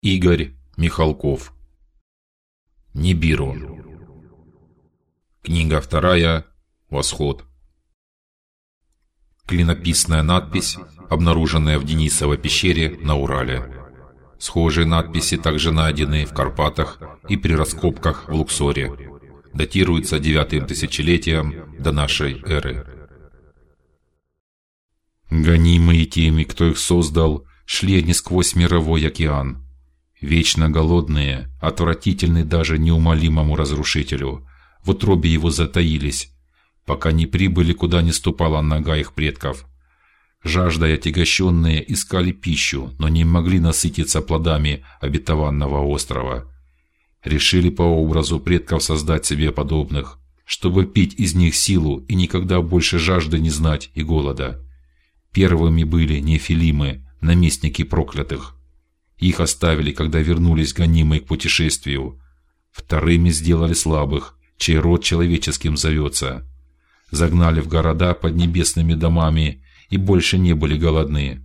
Игорь Михалков. Нибиру. Книга вторая. Восход. Клинописная надпись, обнаруженная в Денисовой пещере на Урале. Схожие надписи также найдены в Карпатах и при раскопках в Луксоре. Датируются девятым тысячелетием до нашей эры. Гонимые теми, кто их создал, шли они сквозь мировой океан. Вечно голодные, отвратительны даже неумолимому разрушителю. В утробе его затаились, пока не прибыли, куда не ступала нога их предков. Жаждой отягощенные искали пищу, но не могли насытиться плодами обетованного острова. Решили по образу предков создать себе подобных, чтобы пить из них силу и никогда больше жажды не знать и голода. Первыми были нефилимы, наместники проклятых. Их оставили, когда вернулись гонимые к путешествию. Вторыми сделали слабых, чей род человеческим зовется. Загнали в города под небесными домами и больше не были голодны.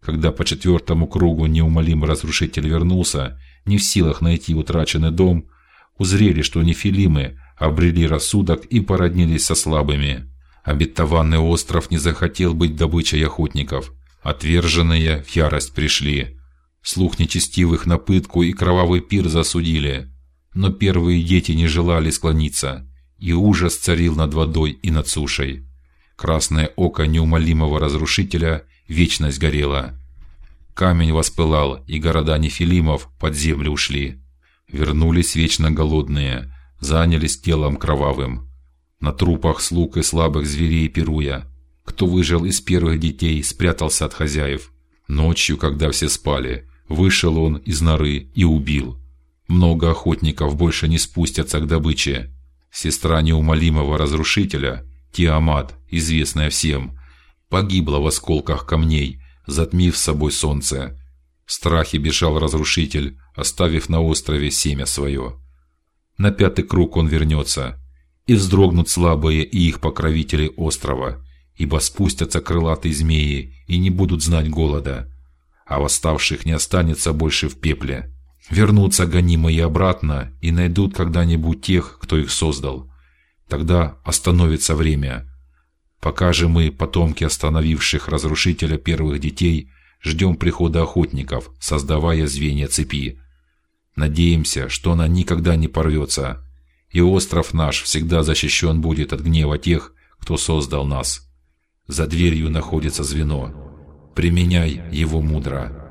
Когда по четвертому кругу неумолимый разрушитель вернулся, не в силах найти утраченный дом, узрели, что нефилимы обрели рассудок и породнились со слабыми. Обетованный остров не захотел быть добычей охотников. Отверженные в ярость пришли. Слух нечестивых на пытку и кровавый пир засудили. Но первые дети не желали склониться, и ужас царил над водой и над сушей. Красное око неумолимого разрушителя вечность горело. Камень воспылал, и города нефилимов под землю ушли. Вернулись вечно голодные, занялись телом кровавым. На трупах слуг и слабых зверей пируя. Кто выжил из первых детей, спрятался от хозяев. Ночью, когда все спали, вышел он из норы и убил. Много охотников больше не спустятся к добыче. Сестра неумолимого разрушителя, Тиамат, известная всем, погибла в осколках камней, затмив собой солнце. В страхе бежал разрушитель, оставив на острове семя свое. На пятый круг он вернется, и вздрогнут слабые и их покровители острова, ибо спустятся крылатые змеи и не будут знать голода, а восставших не останется больше в пепле. Вернутся гонимые обратно и найдут когда-нибудь тех, кто их создал. Тогда остановится время. Пока же мы, потомки остановивших разрушителя первых детей, ждем прихода охотников, создавая звенья цепи. Надеемся, что она никогда не порвется, и остров наш всегда защищен будет от гнева тех, кто создал нас. За дверью находится звено. Применяй его мудро.